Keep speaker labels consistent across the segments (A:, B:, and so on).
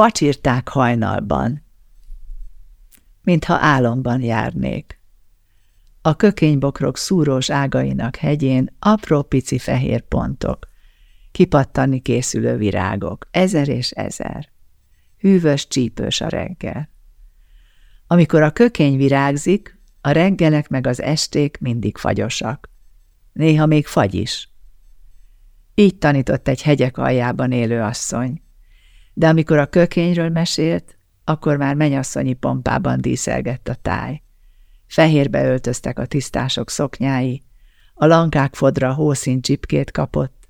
A: Pacsírták hajnalban, mintha álomban járnék. A kökénybokrok szúrós ágainak hegyén apró pici fehér pontok, kipattani készülő virágok, ezer és ezer. Hűvös, csípős a reggel. Amikor a kökény virágzik, a reggelek meg az esték mindig fagyosak. Néha még fagy is. Így tanított egy hegyek aljában élő asszony. De amikor a kökényről mesélt, akkor már menyasszonyi pompában díszelgett a táj. Fehérbe öltöztek a tisztások szoknyái, a lankák fodra hószín csipkét kapott,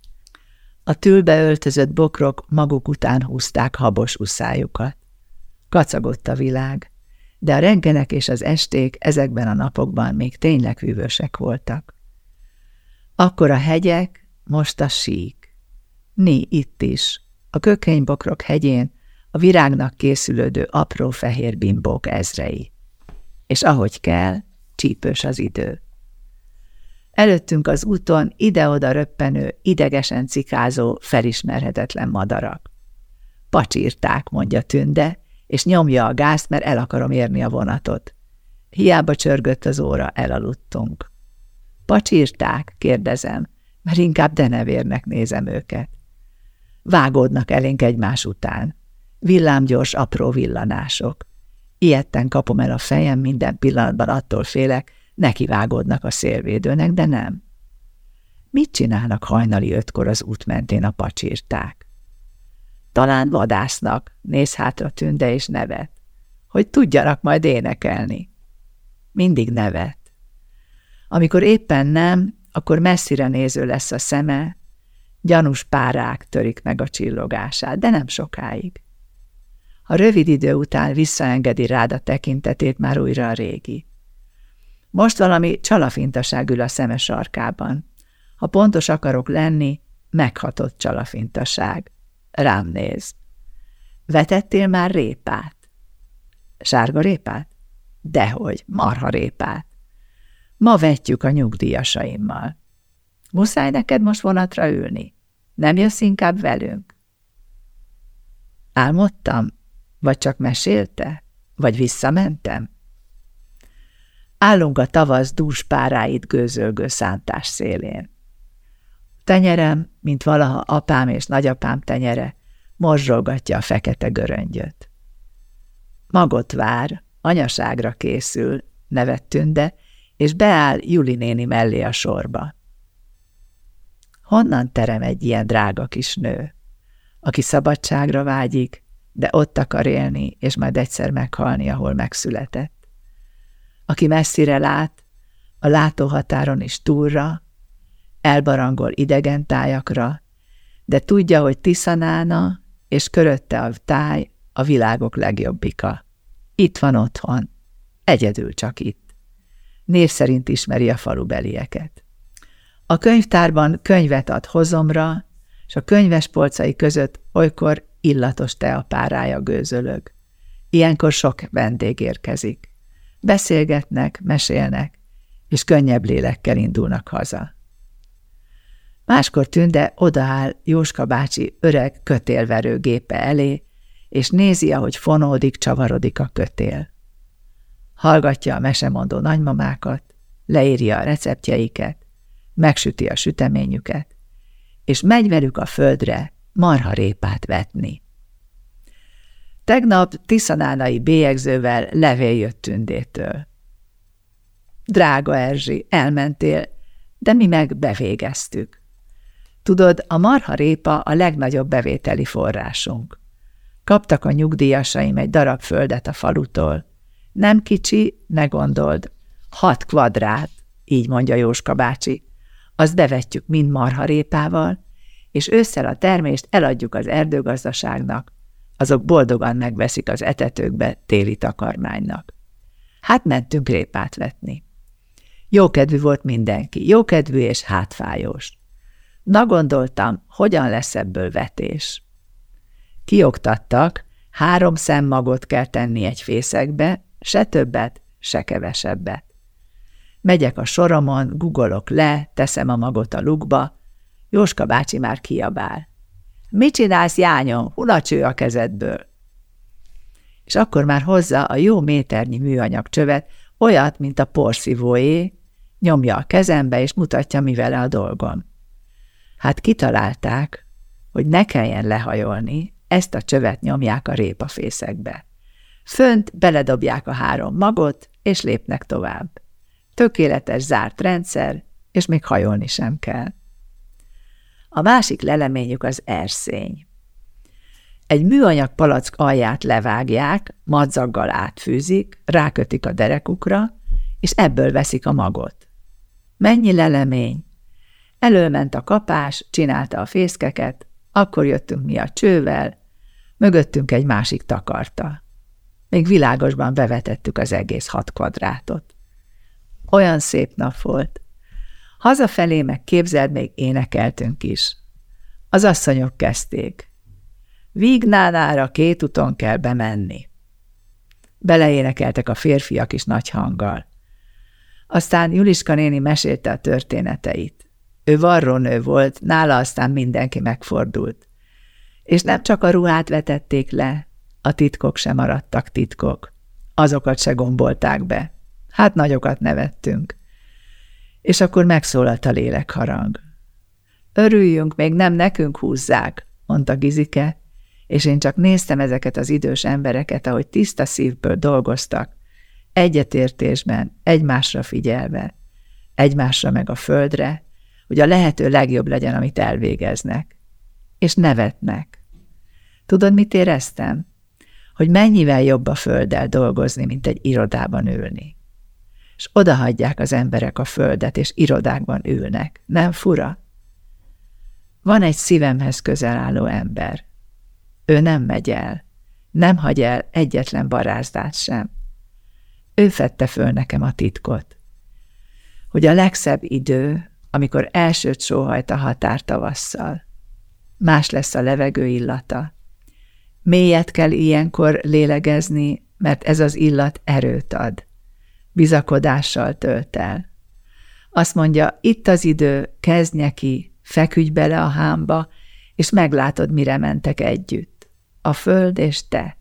A: a tülbe öltözött bokrok maguk után húzták habos uszájukat. Kacagott a világ, de a reggelek és az esték ezekben a napokban még tényleg hűvösek voltak. Akkor a hegyek, most a sík. Ni itt is, a kökénybokrok hegyén, a virágnak készülődő apró fehér bimbók ezrei. És ahogy kell, csípős az idő. Előttünk az úton ide-oda röppenő, idegesen cikázó, felismerhetetlen madarak. Pacsírták, mondja Tünde, és nyomja a gázt, mert el akarom érni a vonatot. Hiába csörgött az óra, elaludtunk. Pacsírták, kérdezem, mert inkább denevérnek nézem őket. Vágódnak elénk egymás után. Villámgyors, apró villanások. Ilyetten kapom el a fejem, minden pillanatban attól félek, nekivágódnak a szélvédőnek, de nem. Mit csinálnak hajnali ötkor az út mentén a pacsírták? Talán vadásznak, néz hátra tünde és nevet, hogy tudjanak majd énekelni. Mindig nevet. Amikor éppen nem, akkor messzire néző lesz a szeme, gyanús párák törik meg a csillogását, de nem sokáig. A rövid idő után visszaengedi rád a tekintetét már újra a régi. Most valami csalafintaság ül a szeme sarkában. Ha pontos akarok lenni, meghatott csalafintaság. Rám néz. Vetettél már répát? Sárga répát? Dehogy, marha répát. Ma vetjük a nyugdíjasaimmal. Muszáj neked most vonatra ülni? Nem jössz inkább velünk? Álmodtam? Vagy csak mesélte? Vagy visszamentem? Állunk a tavasz dús páráit gőzölgő szántás szélén. Tenyerem, mint valaha apám és nagyapám tenyere, morzsolgatja a fekete göröngyöt. Magot vár, anyaságra készül, nevet tünde, és beáll Juli néni mellé a sorba. Honnan terem egy ilyen drága kis nő, aki szabadságra vágyik, de ott akar élni, és majd egyszer meghalni, ahol megszületett? aki messzire lát, a látóhatáron is túlra, elbarangol idegen tájakra, de tudja, hogy Tiszanána és körötte a táj a világok legjobbika. Itt van otthon, egyedül csak itt. Név szerint ismeri a falubelieket. A könyvtárban könyvet ad hozomra, és a könyves polcai között olykor illatos teapárája gőzölög. Ilyenkor sok vendég érkezik. Beszélgetnek, mesélnek, és könnyebb lélekkel indulnak haza. Máskor Tünde odaáll Jóska bácsi öreg kötélverő gépe elé, és nézi, ahogy fonódik, csavarodik a kötél. Hallgatja a mesemondó nagymamákat, leírja a receptjeiket, megsüti a süteményüket, és megy velük a földre marharépát vetni. Tegnap tiszanánai bélyegzővel levél jött tündétől. Drága Erzsi, elmentél, de mi meg bevégeztük. Tudod, a marha répa a legnagyobb bevételi forrásunk. Kaptak a nyugdíjasaim egy darab földet a falutól. Nem kicsi, ne gondold. Hat kvadrát, így mondja Jóska bácsi. Azt bevetjük mind marharépával, és ősszel a termést eladjuk az erdőgazdaságnak, azok boldogan megveszik az etetőkbe téli takarmánynak. Hát mentünk répát vetni. Jókedvű volt mindenki, jókedvű és hátfájós. Na gondoltam, hogyan lesz ebből vetés. Kioktattak, három szemmagot kell tenni egy fészekbe, se többet, se kevesebbet. Megyek a soromon, gugolok le, teszem a magot a lukba, Jóska bácsi már kiabál. Mit csinálsz, jányom? Hulacső a kezedből. és akkor már hozza a jó méternyi műanyag csövet, olyat, mint a porszívóé, nyomja a kezembe, és mutatja, mi vele a dolgom. Hát kitalálták, hogy ne kelljen lehajolni, ezt a csövet nyomják a répafészekbe. Fönt beledobják a három magot, és lépnek tovább. Tökéletes zárt rendszer, és még hajolni sem kell. A másik leleményük az erszény. Egy műanyag palack alját levágják, madzaggal átfűzik, rákötik a derekukra, és ebből veszik a magot. Mennyi lelemény! Előment a kapás, csinálta a fészkeket, akkor jöttünk mi a csővel, mögöttünk egy másik takarta. Még világosban bevetettük az egész hat kvadrátot. Olyan szép nap volt. Hazafelé meg képzeld, még énekeltünk is. Az asszonyok kezdték. Vígnánára két uton kell bemenni. Beleénekeltek a férfiak is nagy hanggal. Aztán Juliska néni mesélte a történeteit. Ő varrónő volt, nála aztán mindenki megfordult. És nem csak a ruhát vetették le, a titkok sem maradtak titkok. Azokat se gombolták be. Hát nagyokat nevettünk. És akkor megszólalt a lélekharang. Örüljünk, még nem nekünk húzzák, mondta Gizike, és én csak néztem ezeket az idős embereket, ahogy tiszta szívből dolgoztak, egyetértésben, egymásra figyelve, egymásra meg a földre, hogy a lehető legjobb legyen, amit elvégeznek. És nevetnek. Tudod, mit éreztem? Hogy mennyivel jobb a földdel dolgozni, mint egy irodában ülni. És odahagyják az emberek a földet, és irodákban ülnek. Nem fura? Van egy szívemhez közel álló ember. Ő nem megy el. Nem hagy el egyetlen barázdát sem. Ő fette föl nekem a titkot. Hogy a legszebb idő, amikor elsőt sóhajt a határ tavasszal. Más lesz a levegő illata. Mélyet kell ilyenkor lélegezni, mert ez az illat erőt ad. Bizakodással tölt el. Azt mondja, itt az idő, kezdj neki, feküdj bele a hámba, és meglátod, mire mentek együtt. A föld és te.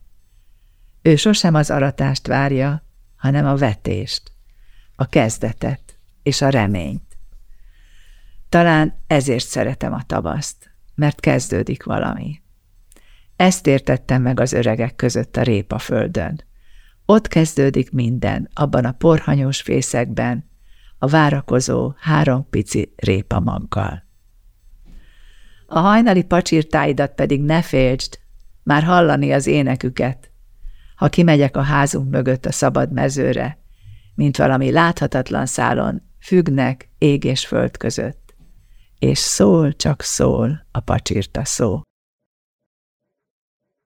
A: Ő sosem az aratást várja, hanem a vetést, a kezdetet és a reményt. Talán ezért szeretem a tavaszt, mert kezdődik valami. Ezt értettem meg az öregek között a répaföldön. Ott kezdődik minden, abban a porhanyós fészekben, a várakozó három pici répamaggal. A hajnali pacsirtáidat pedig ne féltsd, már hallani az éneküket, ha kimegyek a házunk mögött a szabad mezőre, mint valami láthatatlan szálon függnek ég és föld között. És szól, csak szól a pacsirta szó.